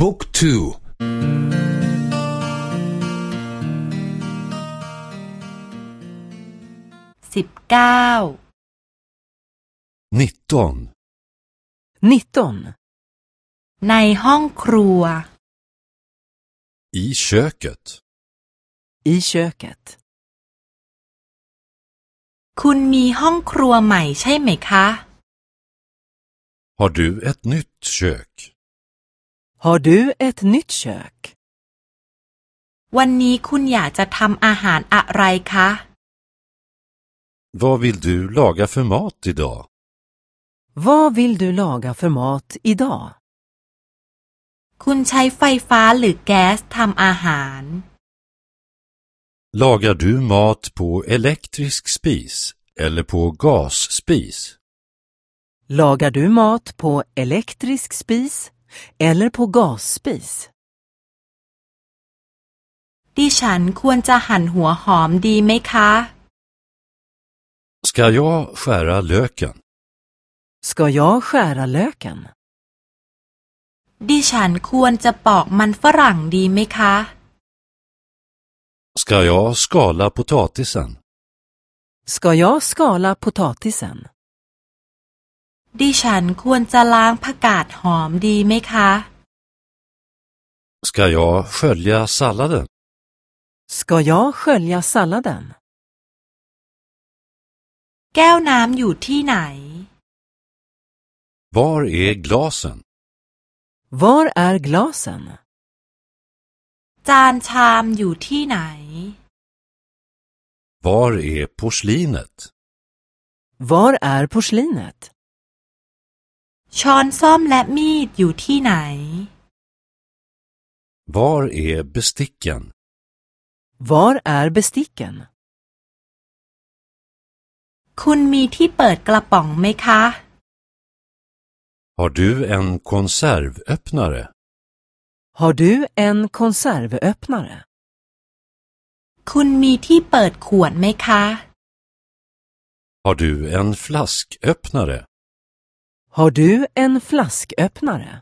บุ๊กทูสิบเก้า nitton 19. ในห้องครัว i köket I köket. คุณมีห้องครัวใหม่ใช่ไหมคะ har du ett nytt kök Har du ett nytt kök? วันนี้คุณอยากจะทำอาหารอะไรคะ vad vill du laga för mat idag Vad vill du laga för mat idag? คุณใช้ไฟฟ้าหรือแก๊สทำอาหาร lagar du mat på elektrisk spis eller på gasspis Lagar du mat på elektrisk spis eller på gasspis? ดิฉันควรจะหั่นหัวหอมดีไหมคะ ska jag skära löken Ska jag skära löken? ดิฉันควรจะปอกมันฝรั่งดีไหมคะ ska jag skala potatisen Ska jag skala potatisen? ดิฉันควรจะล้างผักกาดหอมดีไหมคะ ska jag skölja salladen Ska jag skölja salladen? แก้วน้ำอยู่ที่ไหน var är glasen Var är glasen? จานชามอยู่ที่ไหน var är porslinet Var är porslinet? ช้อนส้อมและมีดอยู่ที่ไหน var är besticken Var är besticken? คุณมีที่เปิดกระป๋องไหมคะ Har du en konservöppnare? Har du en konservöppnare? คุณมีที่เปิดขวดไหมคะ Har du en flasköppnare? Har du en flasköppnare?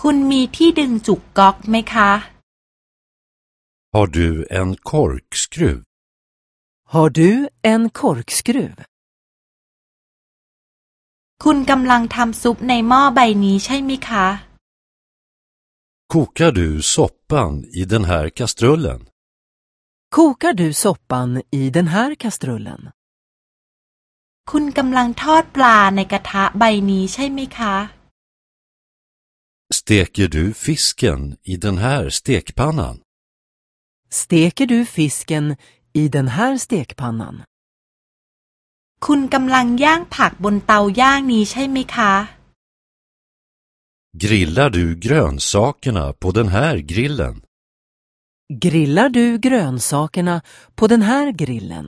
คุณมีที่ดึงจุกก๊อกไหมคะ Har du en korkskruv? Har du en korkskruv? คุณกำลังทำซุปในหม้อใบนี้ใช่ไหมคะ Kokar du soppan i den här kastrullen? Kokar du soppan i den här kastrullen? คุณกำลังทอดปลาในกระทะใบนี้ใช่ไหมคะ Steker du fisken i den här stekpannan? Steker du fisken i den här stekpannan? คุณกำลังย่างผักบนเตาย่างนี้ใช่ไหมคะ Grillar du grönsakerna på den här grillen? Grillar du grönsakerna på den här grillen?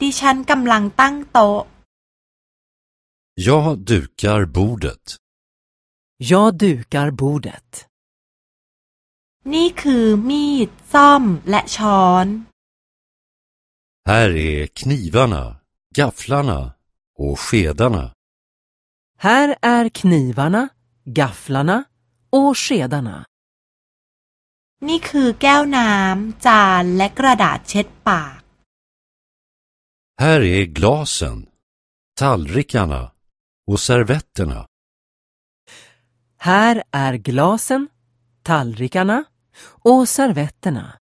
ดิฉันกำลังตั้งโต๊ะ Jag dukar bordet. Jag dukar bordet. นี่คือมีด ซ่อม และช้อน Här är knivarna, gafflarna och skedarna. Här är knivarna, gafflarna och skedarna. นี่คือแก้วน้ำ จาน และกระดาษเช็ดปาก här är glasen, tallrikarna och servetterna. Här är glasen, tallrikarna och servetterna.